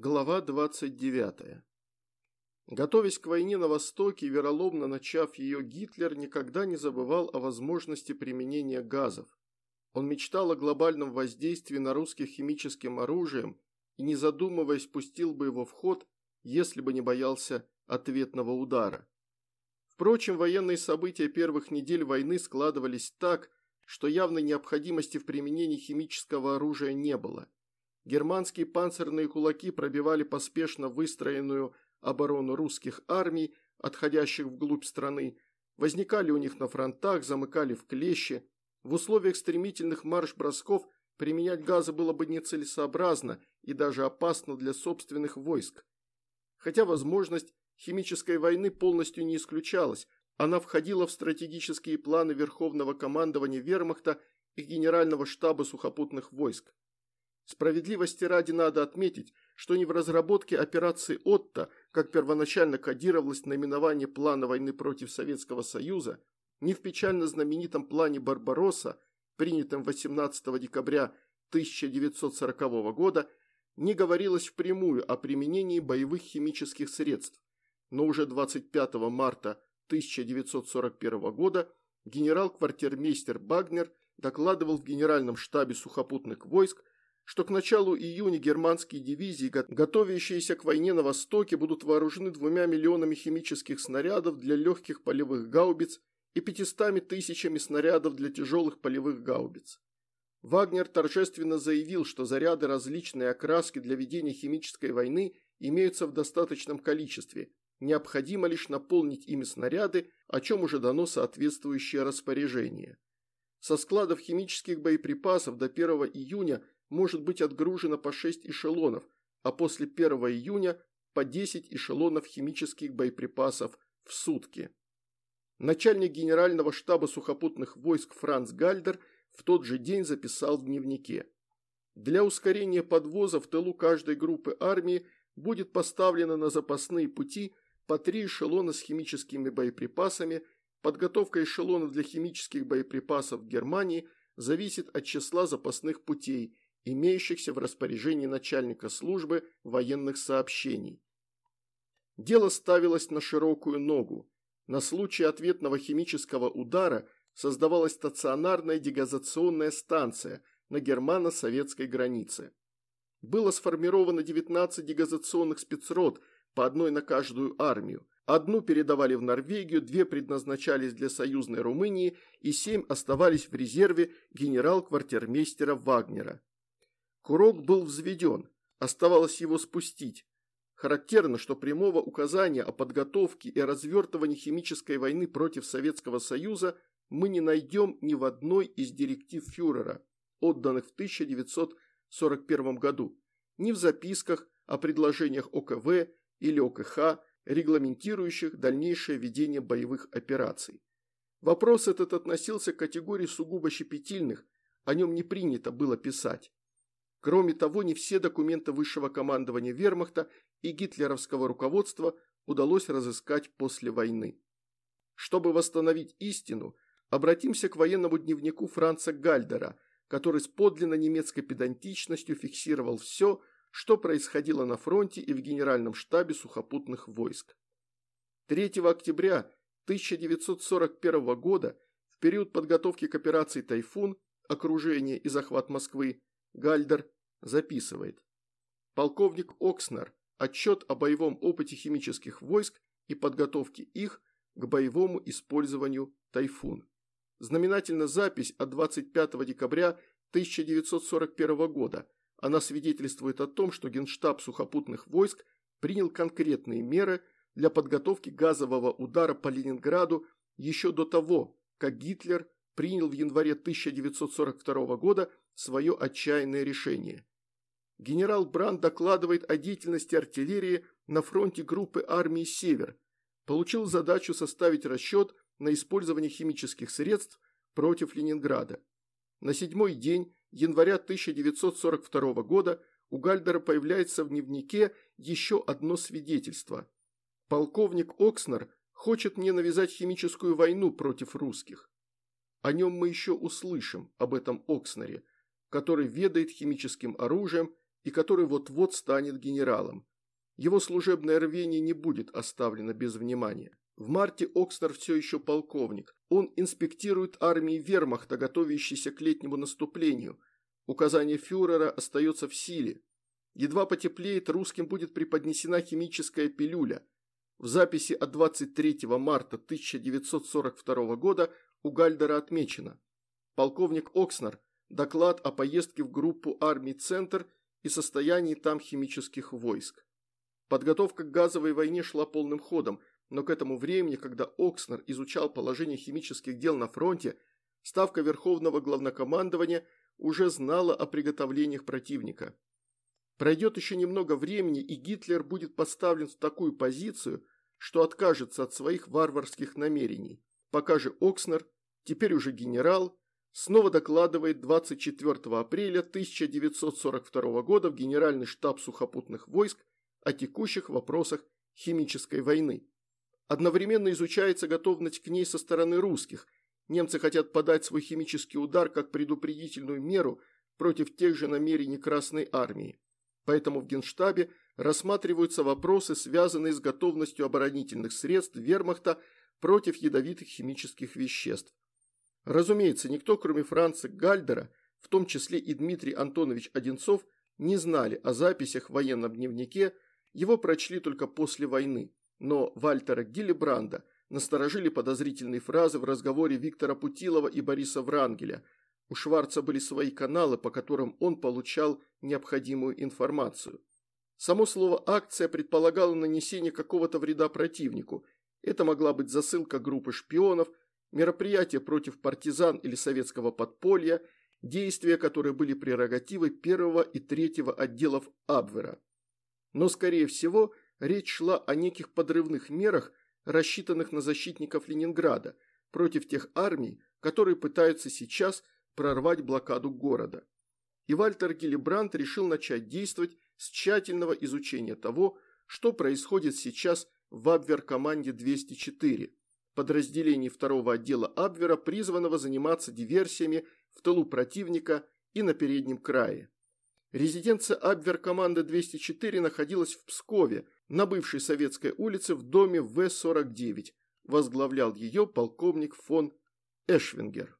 Глава 29. Готовясь к войне на Востоке, вероломно начав ее, Гитлер никогда не забывал о возможности применения газов. Он мечтал о глобальном воздействии на русских химическим оружием и, не задумываясь, пустил бы его в ход, если бы не боялся ответного удара. Впрочем, военные события первых недель войны складывались так, что явной необходимости в применении химического оружия не было – Германские панцирные кулаки пробивали поспешно выстроенную оборону русских армий, отходящих вглубь страны, возникали у них на фронтах, замыкали в клещи. В условиях стремительных марш-бросков применять газы было бы нецелесообразно и даже опасно для собственных войск. Хотя возможность химической войны полностью не исключалась, она входила в стратегические планы Верховного командования Вермахта и Генерального штаба сухопутных войск. Справедливости ради надо отметить, что ни в разработке операции «Отто», как первоначально кодировалось наименование плана войны против Советского Союза, ни в печально знаменитом плане «Барбаросса», принятом 18 декабря 1940 года, не говорилось впрямую о применении боевых химических средств, но уже 25 марта 1941 года генерал-квартирмейстер Багнер докладывал в Генеральном штабе сухопутных войск, что к началу июня германские дивизии, готовящиеся к войне на Востоке, будут вооружены двумя миллионами химических снарядов для легких полевых гаубиц и пятистами тысячами снарядов для тяжелых полевых гаубиц. Вагнер торжественно заявил, что заряды различной окраски для ведения химической войны имеются в достаточном количестве, необходимо лишь наполнить ими снаряды, о чем уже дано соответствующее распоряжение. Со складов химических боеприпасов до 1 июня может быть отгружено по 6 эшелонов, а после 1 июня по 10 эшелонов химических боеприпасов в сутки. Начальник генерального штаба сухопутных войск Франц Гальдер в тот же день записал в дневнике. Для ускорения подвоза в тылу каждой группы армии будет поставлено на запасные пути по три эшелона с химическими боеприпасами, подготовка эшелонов для химических боеприпасов в Германии зависит от числа запасных путей имеющихся в распоряжении начальника службы военных сообщений. Дело ставилось на широкую ногу. На случай ответного химического удара создавалась стационарная дегазационная станция на германо-советской границе. Было сформировано 19 дегазационных спецрот, по одной на каждую армию. Одну передавали в Норвегию, две предназначались для союзной Румынии и семь оставались в резерве генерал-квартирмейстера Вагнера. Курок был взведен, оставалось его спустить. Характерно, что прямого указания о подготовке и развертывании химической войны против Советского Союза мы не найдем ни в одной из директив фюрера, отданных в 1941 году, ни в записках о предложениях ОКВ или ОКХ, регламентирующих дальнейшее ведение боевых операций. Вопрос этот относился к категории сугубо щепетильных, о нем не принято было писать. Кроме того, не все документы высшего командования вермахта и гитлеровского руководства удалось разыскать после войны. Чтобы восстановить истину, обратимся к военному дневнику Франца Гальдера, который с подлинно немецкой педантичностью фиксировал все, что происходило на фронте и в Генеральном штабе сухопутных войск. 3 октября 1941 года, в период подготовки к операции «Тайфун», окружение и захват Москвы, Гальдер записывает. Полковник Окснер. Отчет о боевом опыте химических войск и подготовке их к боевому использованию «Тайфун». Знаменательна запись от 25 декабря 1941 года. Она свидетельствует о том, что Генштаб сухопутных войск принял конкретные меры для подготовки газового удара по Ленинграду еще до того, как Гитлер принял в январе 1942 года свое отчаянное решение. Генерал Бранд докладывает о деятельности артиллерии на фронте группы армии «Север», получил задачу составить расчет на использование химических средств против Ленинграда. На седьмой день января 1942 года у Гальдера появляется в дневнике еще одно свидетельство. Полковник Окснер хочет мне навязать химическую войну против русских. О нем мы еще услышим, об этом Окснере, который ведает химическим оружием и который вот-вот станет генералом. Его служебное рвение не будет оставлено без внимания. В марте Окснер все еще полковник. Он инспектирует армии вермахта, готовящиеся к летнему наступлению. Указание фюрера остается в силе. Едва потеплеет, русским будет преподнесена химическая пилюля. В записи от 23 марта 1942 года у Гальдера отмечено. Полковник Окснер. Доклад о поездке в группу армий «Центр» и состоянии там химических войск. Подготовка к газовой войне шла полным ходом, но к этому времени, когда Окснер изучал положение химических дел на фронте, Ставка Верховного Главнокомандования уже знала о приготовлениях противника. Пройдет еще немного времени, и Гитлер будет поставлен в такую позицию, что откажется от своих варварских намерений. Пока же Окснер, теперь уже генерал, снова докладывает 24 апреля 1942 года в Генеральный штаб сухопутных войск о текущих вопросах химической войны. Одновременно изучается готовность к ней со стороны русских. Немцы хотят подать свой химический удар как предупредительную меру против тех же намерений Красной Армии. Поэтому в Генштабе рассматриваются вопросы, связанные с готовностью оборонительных средств вермахта против ядовитых химических веществ. Разумеется, никто, кроме Франца Гальдера, в том числе и Дмитрий Антонович Одинцов, не знали о записях в военном дневнике, его прочли только после войны но Вальтера Гиллибранда насторожили подозрительные фразы в разговоре Виктора Путилова и Бориса Врангеля. У Шварца были свои каналы, по которым он получал необходимую информацию. Само слово «акция» предполагало нанесение какого-то вреда противнику. Это могла быть засылка группы шпионов, мероприятие против партизан или советского подполья, действия, которые были прерогативой первого и третьего отделов Абвера. Но, скорее всего, Речь шла о неких подрывных мерах, рассчитанных на защитников Ленинграда, против тех армий, которые пытаются сейчас прорвать блокаду города. И Вальтер Гиллибранд решил начать действовать с тщательного изучения того, что происходит сейчас в Абвер-команде 204, подразделении второго отдела Абвера, призванного заниматься диверсиями в тылу противника и на переднем крае. Резиденция Абвер команды 204 находилась в Пскове, на бывшей советской улице в доме В-49. Возглавлял ее полковник фон Эшвингер.